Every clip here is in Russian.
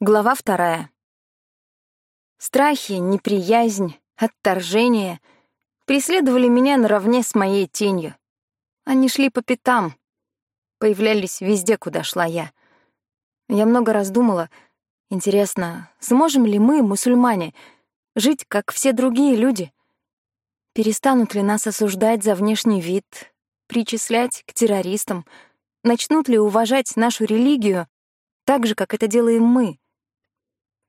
Глава вторая. Страхи, неприязнь, отторжение преследовали меня наравне с моей тенью. Они шли по пятам, появлялись везде, куда шла я. Я много раз думала, интересно, сможем ли мы, мусульмане, жить, как все другие люди? Перестанут ли нас осуждать за внешний вид, причислять к террористам, начнут ли уважать нашу религию так же, как это делаем мы?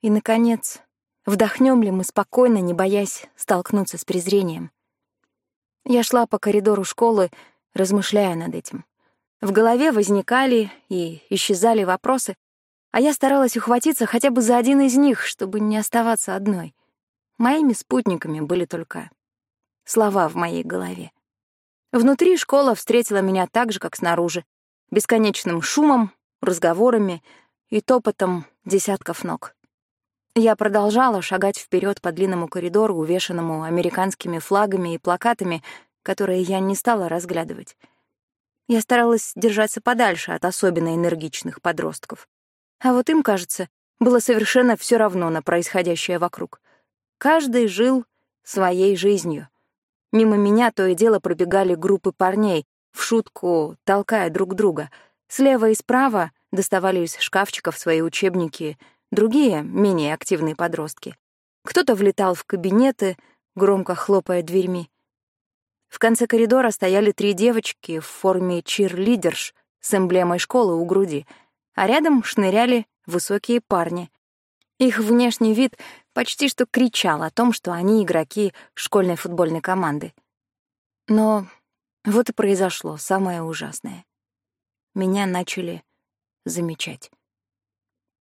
И, наконец, вдохнем ли мы спокойно, не боясь столкнуться с презрением? Я шла по коридору школы, размышляя над этим. В голове возникали и исчезали вопросы, а я старалась ухватиться хотя бы за один из них, чтобы не оставаться одной. Моими спутниками были только слова в моей голове. Внутри школа встретила меня так же, как снаружи, бесконечным шумом, разговорами и топотом десятков ног. Я продолжала шагать вперед по длинному коридору, увешанному американскими флагами и плакатами, которые я не стала разглядывать. Я старалась держаться подальше от особенно энергичных подростков. А вот им, кажется, было совершенно все равно на происходящее вокруг. Каждый жил своей жизнью. Мимо меня то и дело пробегали группы парней, в шутку толкая друг друга. Слева и справа доставали из шкафчиков свои учебники — другие — менее активные подростки. Кто-то влетал в кабинеты, громко хлопая дверьми. В конце коридора стояли три девочки в форме чирлидерш с эмблемой школы у груди, а рядом шныряли высокие парни. Их внешний вид почти что кричал о том, что они игроки школьной футбольной команды. Но вот и произошло самое ужасное. Меня начали замечать.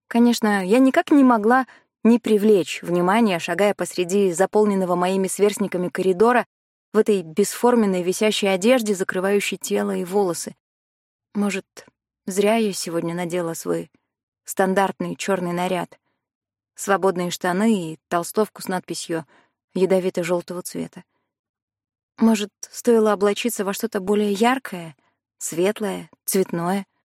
Конечно, я никак не могла не привлечь внимание, шагая посреди заполненного моими сверстниками коридора в этой бесформенной висящей одежде, закрывающей тело и волосы. Может, зря я сегодня надела свой стандартный черный наряд, свободные штаны и толстовку с надписью ядовито желтого цвета. Может, стоило облачиться во что-то более яркое, светлое, цветное —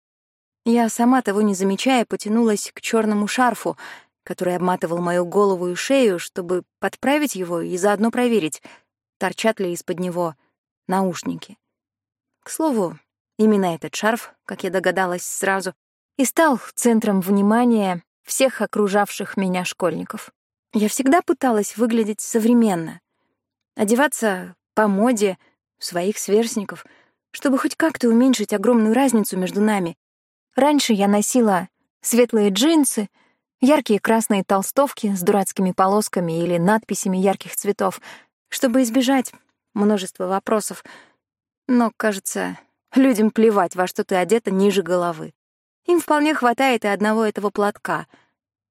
я, сама того не замечая, потянулась к черному шарфу, который обматывал мою голову и шею, чтобы подправить его и заодно проверить, торчат ли из-под него наушники. К слову, именно этот шарф, как я догадалась сразу, и стал центром внимания всех окружавших меня школьников. Я всегда пыталась выглядеть современно, одеваться по моде своих сверстников, чтобы хоть как-то уменьшить огромную разницу между нами Раньше я носила светлые джинсы, яркие красные толстовки с дурацкими полосками или надписями ярких цветов, чтобы избежать множества вопросов. Но, кажется, людям плевать, во что ты одета ниже головы. Им вполне хватает и одного этого платка,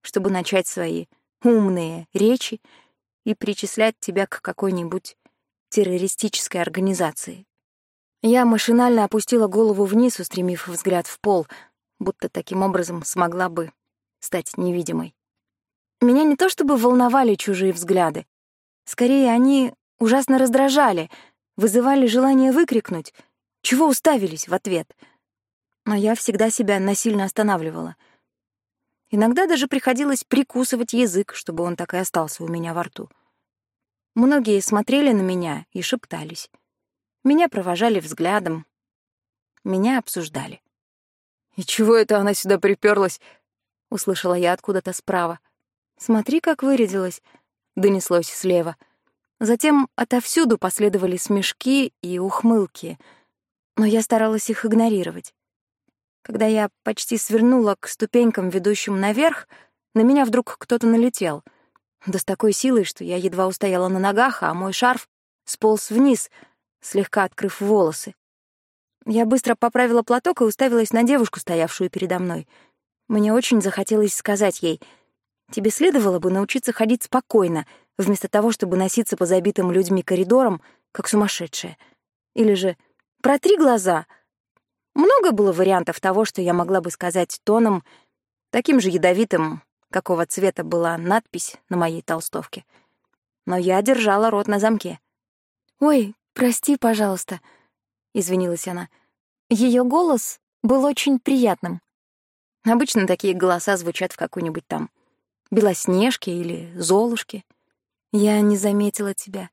чтобы начать свои умные речи и причислять тебя к какой-нибудь террористической организации. Я машинально опустила голову вниз, устремив взгляд в пол — будто таким образом смогла бы стать невидимой. Меня не то чтобы волновали чужие взгляды. Скорее, они ужасно раздражали, вызывали желание выкрикнуть, чего уставились в ответ. Но я всегда себя насильно останавливала. Иногда даже приходилось прикусывать язык, чтобы он так и остался у меня во рту. Многие смотрели на меня и шептались. Меня провожали взглядом. Меня обсуждали. «И чего это она сюда приперлась?» — услышала я откуда-то справа. «Смотри, как вырядилась», — донеслось слева. Затем отовсюду последовали смешки и ухмылки, но я старалась их игнорировать. Когда я почти свернула к ступенькам, ведущим наверх, на меня вдруг кто-то налетел. Да с такой силой, что я едва устояла на ногах, а мой шарф сполз вниз, слегка открыв волосы. Я быстро поправила платок и уставилась на девушку, стоявшую передо мной. Мне очень захотелось сказать ей, «Тебе следовало бы научиться ходить спокойно, вместо того, чтобы носиться по забитым людьми коридорам, как сумасшедшая. Или же «Протри глаза». Много было вариантов того, что я могла бы сказать тоном, таким же ядовитым, какого цвета была надпись на моей толстовке. Но я держала рот на замке. «Ой, прости, пожалуйста», — извинилась она. Ее голос был очень приятным. Обычно такие голоса звучат в какой-нибудь там Белоснежке или Золушке. Я не заметила тебя.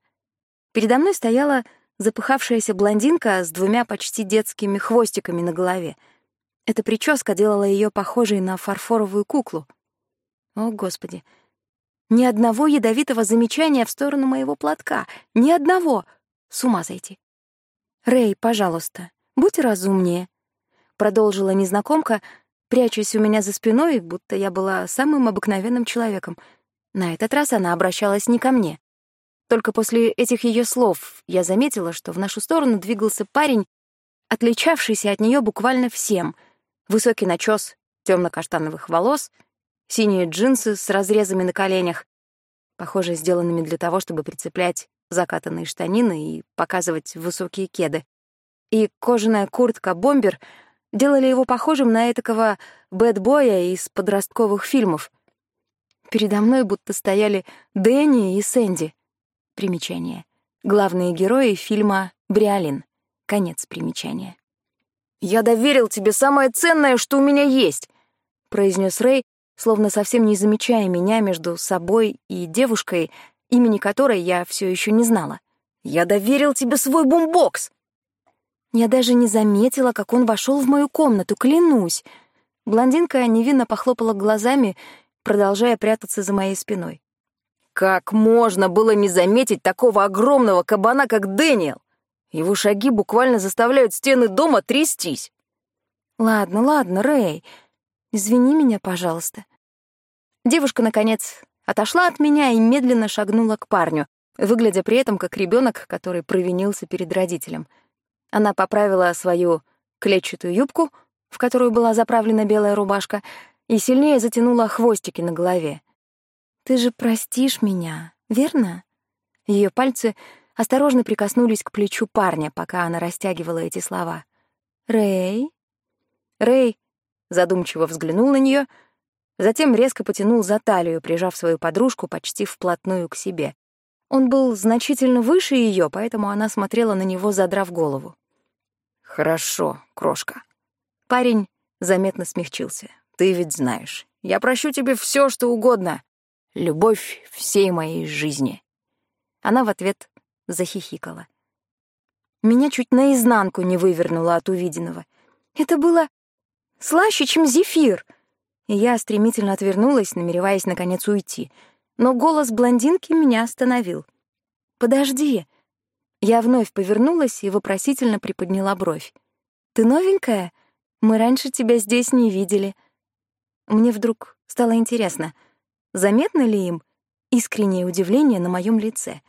Передо мной стояла запыхавшаяся блондинка с двумя почти детскими хвостиками на голове. Эта прическа делала ее похожей на фарфоровую куклу. О, Господи! Ни одного ядовитого замечания в сторону моего платка. Ни одного! С ума сойти. «Рэй, пожалуйста, будь разумнее», — продолжила незнакомка, прячась у меня за спиной, будто я была самым обыкновенным человеком. На этот раз она обращалась не ко мне. Только после этих ее слов я заметила, что в нашу сторону двигался парень, отличавшийся от нее буквально всем. Высокий начес темно-каштановых волос, синие джинсы с разрезами на коленях, похоже, сделанными для того, чтобы прицеплять закатанные штанины и показывать высокие кеды. И кожаная куртка-бомбер — делали его похожим на этакого бэтбоя из подростковых фильмов. Передо мной будто стояли Дэнни и Сэнди. Примечание. Главные герои фильма «Бриолин». Конец примечания. «Я доверил тебе самое ценное, что у меня есть», — произнес Рэй, словно совсем не замечая меня между собой и девушкой, имени которой я все еще не знала. «Я доверил тебе свой бумбокс!» Я даже не заметила, как он вошел в мою комнату, клянусь. Блондинка невинно похлопала глазами, продолжая прятаться за моей спиной. Как можно было не заметить такого огромного кабана, как Дэниел? Его шаги буквально заставляют стены дома трястись. Ладно, ладно, Рэй, извини меня, пожалуйста. Девушка, наконец, отошла от меня и медленно шагнула к парню, выглядя при этом как ребенок, который провинился перед родителем — она поправила свою клетчатую юбку, в которую была заправлена белая рубашка, и сильнее затянула хвостики на голове. «Ты же простишь меня, верно?» Ее пальцы осторожно прикоснулись к плечу парня, пока она растягивала эти слова. «Рэй?» Рэй задумчиво взглянул на нее, затем резко потянул за талию, прижав свою подружку почти вплотную к себе. Он был значительно выше ее, поэтому она смотрела на него, задрав голову. «Хорошо, крошка». Парень заметно смягчился. «Ты ведь знаешь, я прощу тебе все, что угодно. Любовь всей моей жизни». Она в ответ захихикала. Меня чуть наизнанку не вывернуло от увиденного. Это было слаще, чем зефир. Я стремительно отвернулась, намереваясь наконец уйти. Но голос блондинки меня остановил. «Подожди», я вновь повернулась и вопросительно приподняла бровь. «Ты новенькая? Мы раньше тебя здесь не видели». Мне вдруг стало интересно, заметно ли им искреннее удивление на моем лице.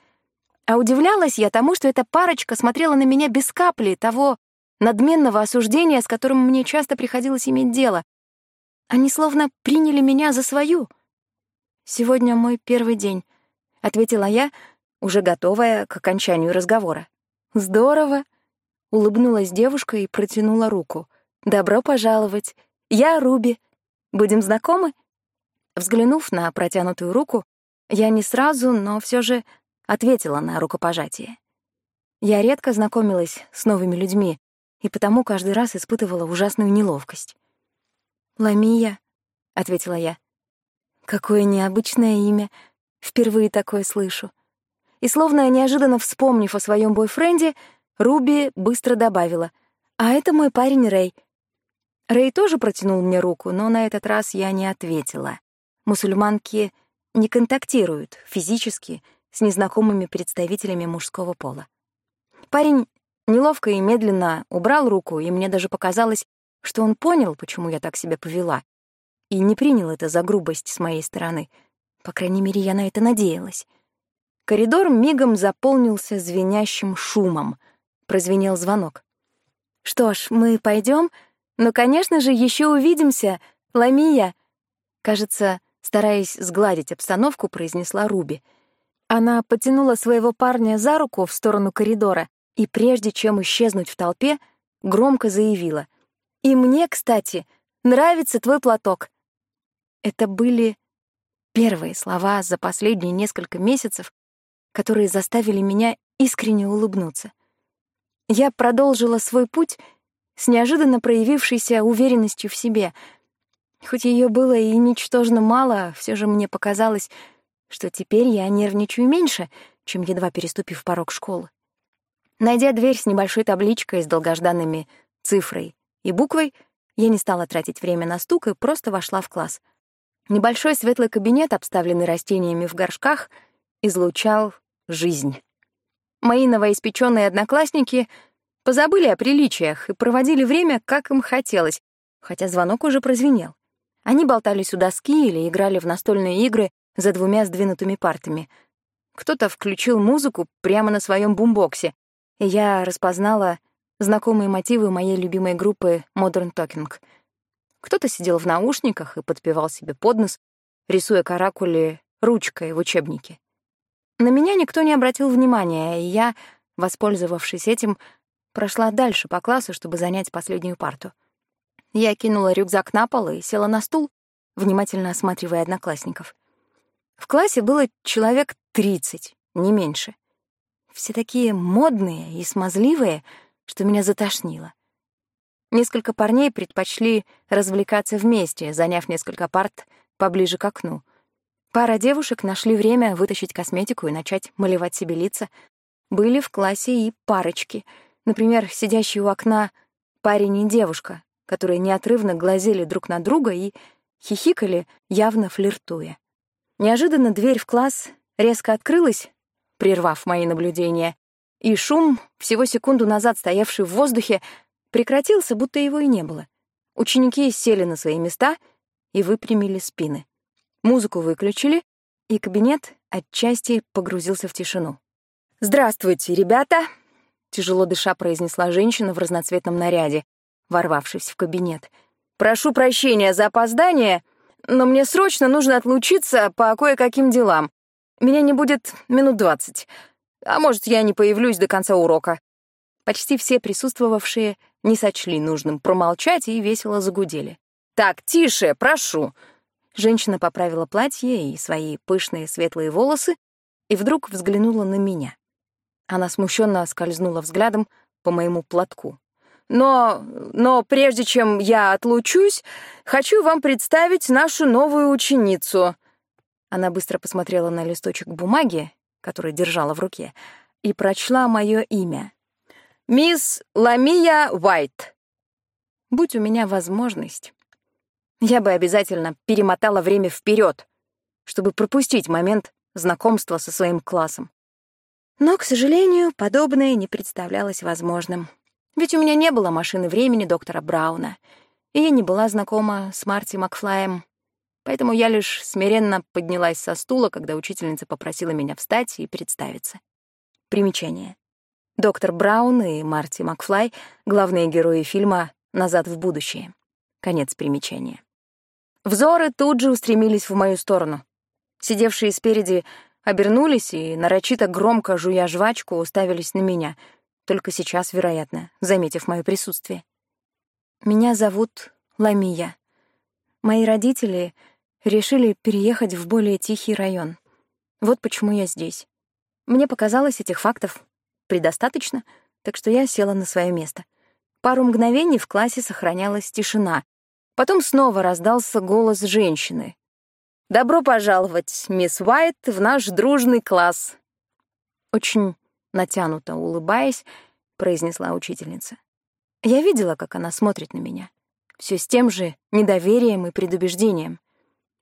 А удивлялась я тому, что эта парочка смотрела на меня без капли того надменного осуждения, с которым мне часто приходилось иметь дело. Они словно приняли меня за свою. «Сегодня мой первый день», — ответила я, — уже готовая к окончанию разговора. «Здорово!» — улыбнулась девушка и протянула руку. «Добро пожаловать! Я Руби. Будем знакомы?» Взглянув на протянутую руку, я не сразу, но все же ответила на рукопожатие. Я редко знакомилась с новыми людьми, и потому каждый раз испытывала ужасную неловкость. «Ламия», — ответила я. «Какое необычное имя. Впервые такое слышу». И словно неожиданно вспомнив о своем бойфренде, Руби быстро добавила, «А это мой парень Рэй». Рэй тоже протянул мне руку, но на этот раз я не ответила. Мусульманки не контактируют физически с незнакомыми представителями мужского пола. Парень неловко и медленно убрал руку, и мне даже показалось, что он понял, почему я так себя повела, и не принял это за грубость с моей стороны. По крайней мере, я на это надеялась. Коридор мигом заполнился звенящим шумом. Прозвенел звонок. «Что ж, мы пойдем? Ну, конечно же, еще увидимся, Ламия!» Кажется, стараясь сгладить обстановку, произнесла Руби. Она потянула своего парня за руку в сторону коридора и, прежде чем исчезнуть в толпе, громко заявила. «И мне, кстати, нравится твой платок». Это были первые слова за последние несколько месяцев, которые заставили меня искренне улыбнуться. Я продолжила свой путь с неожиданно проявившейся уверенностью в себе. Хоть ее было и ничтожно мало, все же мне показалось, что теперь я нервничаю меньше, чем едва переступив порог школы. Найдя дверь с небольшой табличкой с долгожданными цифрой и буквой, я не стала тратить время на стук и просто вошла в класс. Небольшой светлый кабинет, обставленный растениями в горшках, излучал жизнь. Мои новоиспеченные одноклассники позабыли о приличиях и проводили время, как им хотелось, хотя звонок уже прозвенел. Они болтались у доски или играли в настольные игры за двумя сдвинутыми партами. Кто-то включил музыку прямо на своем бумбоксе, и я распознала знакомые мотивы моей любимой группы Modern Talking. Кто-то сидел в наушниках и подпевал себе под нос, рисуя каракули ручкой в учебнике. На меня никто не обратил внимания, и я, воспользовавшись этим, прошла дальше по классу, чтобы занять последнюю парту. Я кинула рюкзак на пол и села на стул, внимательно осматривая одноклассников. В классе было человек тридцать, не меньше. Все такие модные и смазливые, что меня затошнило. Несколько парней предпочли развлекаться вместе, заняв несколько парт поближе к окну. Пара девушек нашли время вытащить косметику и начать малевать себе лица. Были в классе и парочки. Например, сидящие у окна парень и девушка, которые неотрывно глазели друг на друга и хихикали, явно флиртуя. Неожиданно дверь в класс резко открылась, прервав мои наблюдения, и шум, всего секунду назад стоявший в воздухе, прекратился, будто его и не было. Ученики сели на свои места и выпрямили спины. Музыку выключили, и кабинет отчасти погрузился в тишину. «Здравствуйте, ребята!» — тяжело дыша произнесла женщина в разноцветном наряде, ворвавшись в кабинет. «Прошу прощения за опоздание, но мне срочно нужно отлучиться по кое-каким делам. Меня не будет минут двадцать, а может, я не появлюсь до конца урока». Почти все присутствовавшие не сочли нужным промолчать и весело загудели. «Так, тише, прошу!» Женщина поправила платье и свои пышные светлые волосы и вдруг взглянула на меня. Она смущенно скользнула взглядом по моему платку. «Но... но прежде чем я отлучусь, хочу вам представить нашу новую ученицу». Она быстро посмотрела на листочек бумаги, который держала в руке, и прочла мое имя. «Мисс Ламия Уайт». Будь у меня возможность, я бы обязательно перемотала время вперед, чтобы пропустить момент знакомства со своим классом. Но, к сожалению, подобное не представлялось возможным. Ведь у меня не было машины времени доктора Брауна, и я не была знакома с Марти Макфлаем. Поэтому я лишь смиренно поднялась со стула, когда учительница попросила меня встать и представиться. Примечание. Доктор Браун и Марти Макфлай — главные герои фильма «Назад в будущее». Конец примечания. Взоры тут же устремились в мою сторону. Сидевшие спереди обернулись и, нарочито громко жуя жвачку, уставились на меня, только сейчас, вероятно, заметив мое присутствие. Меня зовут Ламия. Мои родители решили переехать в более тихий район. Вот почему я здесь. Мне показалось этих фактов предостаточно, так что я села на свое место. Пару мгновений в классе сохранялась тишина, Потом снова раздался голос женщины. «Добро пожаловать, мисс Уайт, в наш дружный класс!» Очень натянуто улыбаясь, произнесла учительница. Я видела, как она смотрит на меня. Все с тем же недоверием и предубеждением.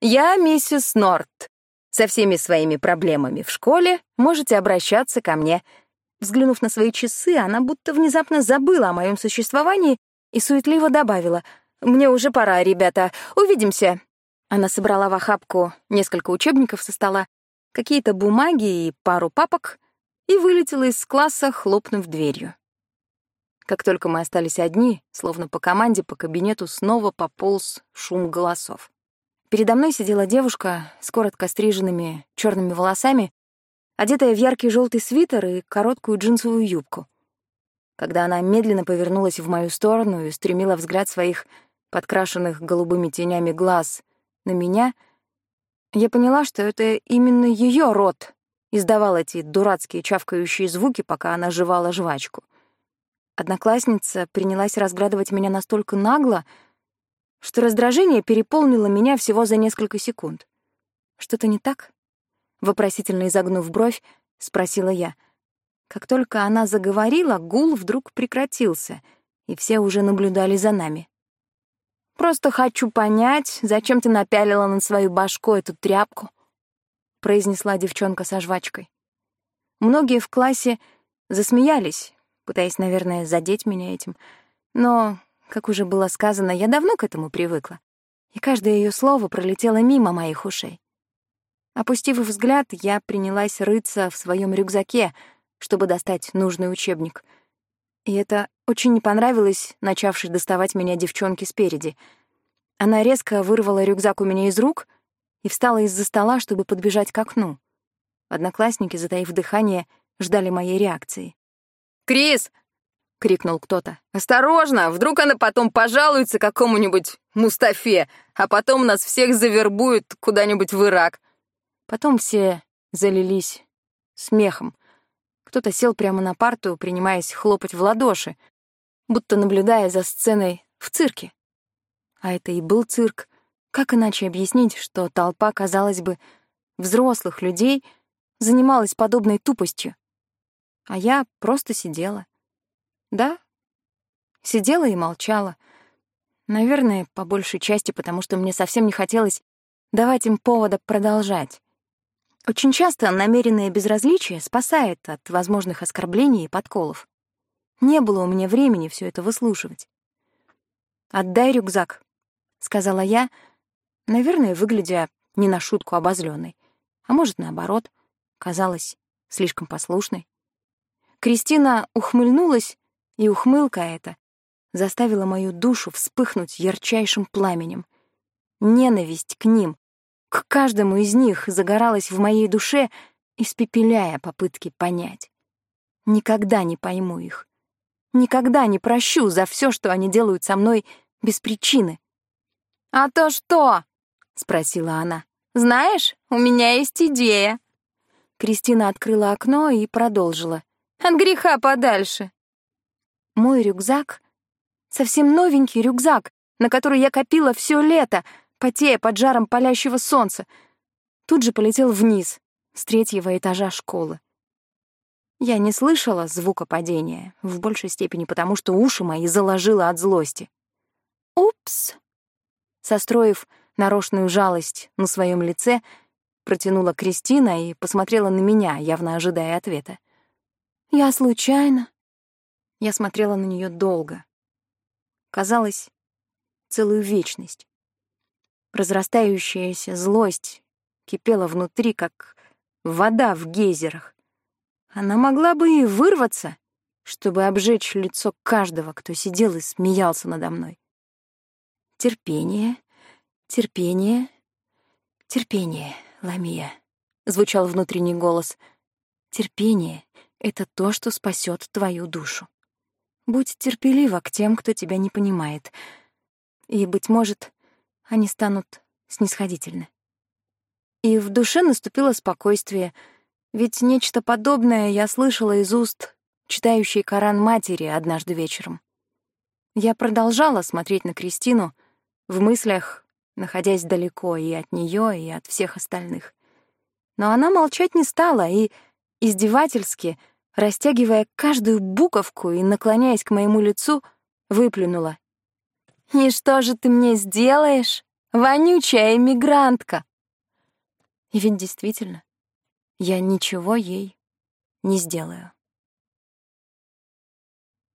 «Я миссис Норт. Со всеми своими проблемами в школе можете обращаться ко мне». Взглянув на свои часы, она будто внезапно забыла о моем существовании и суетливо добавила — «Мне уже пора, ребята. Увидимся». Она собрала в охапку несколько учебников со стола, какие-то бумаги и пару папок и вылетела из класса, хлопнув дверью. Как только мы остались одни, словно по команде по кабинету снова пополз шум голосов. Передо мной сидела девушка с коротко стриженными черными волосами, одетая в яркий желтый свитер и короткую джинсовую юбку. Когда она медленно повернулась в мою сторону и стремила взгляд своих подкрашенных голубыми тенями глаз, на меня, я поняла, что это именно ее рот издавал эти дурацкие чавкающие звуки, пока она жевала жвачку. Одноклассница принялась разглядывать меня настолько нагло, что раздражение переполнило меня всего за несколько секунд. «Что-то не так?» Вопросительно изогнув бровь, спросила я. Как только она заговорила, гул вдруг прекратился, и все уже наблюдали за нами. «Просто хочу понять, зачем ты напялила на свою башку эту тряпку?» — произнесла девчонка со жвачкой. Многие в классе засмеялись, пытаясь, наверное, задеть меня этим. Но, как уже было сказано, я давно к этому привыкла, и каждое ее слово пролетело мимо моих ушей. Опустив взгляд, я принялась рыться в своем рюкзаке, чтобы достать нужный учебник. И это очень не понравилось начавшей доставать меня девчонке спереди. Она резко вырвала рюкзак у меня из рук и встала из-за стола, чтобы подбежать к окну. Одноклассники, затаив дыхание, ждали моей реакции. «Крис!» — крикнул кто-то. «Осторожно! Вдруг она потом пожалуется какому-нибудь Мустафе, а потом нас всех завербуют куда-нибудь в Ирак». Потом все залились смехом. Кто-то сел прямо на парту, принимаясь хлопать в ладоши, будто наблюдая за сценой в цирке. А это и был цирк. Как иначе объяснить, что толпа, казалось бы, взрослых людей занималась подобной тупостью? А я просто сидела. Да, сидела и молчала. Наверное, по большей части, потому что мне совсем не хотелось давать им повода продолжать. Очень часто намеренное безразличие спасает от возможных оскорблений и подколов. Не было у меня времени все это выслушивать. «Отдай рюкзак», — сказала я, наверное, выглядя не на шутку обозленной, а может, наоборот, казалась слишком послушной. Кристина ухмыльнулась, и ухмылка эта заставила мою душу вспыхнуть ярчайшим пламенем. Ненависть к ним, к каждому из них загоралась в моей душе, испепеляя попытки понять. Никогда не пойму их. Никогда не прощу за все, что они делают со мной без причины. «А то что?» — спросила она. «Знаешь, у меня есть идея». Кристина открыла окно и продолжила. «От греха подальше». Мой рюкзак — совсем новенький рюкзак, на который я копила все лето — потея под жаром палящего солнца, тут же полетел вниз, с третьего этажа школы. Я не слышала звука падения, в большей степени потому, что уши мои заложило от злости. «Упс!» Состроив нарочную жалость на своем лице, протянула Кристина и посмотрела на меня, явно ожидая ответа. «Я случайно?» Я смотрела на нее долго. Казалось, целую вечность. Разрастающаяся злость кипела внутри, как вода в гейзерах. Она могла бы и вырваться, чтобы обжечь лицо каждого, кто сидел и смеялся надо мной. «Терпение, терпение, терпение, Ламия», — звучал внутренний голос. «Терпение — это то, что спасет твою душу. Будь терпелива к тем, кто тебя не понимает. И, быть может, они станут снисходительны. И в душе наступило спокойствие, ведь нечто подобное я слышала из уст читающей Коран матери однажды вечером. Я продолжала смотреть на Кристину, в мыслях, находясь далеко и от нее, и от всех остальных. Но она молчать не стала и, издевательски, растягивая каждую буковку и наклоняясь к моему лицу, выплюнула. «И что же ты мне сделаешь, вонючая эмигрантка?» И ведь действительно, я ничего ей не сделаю.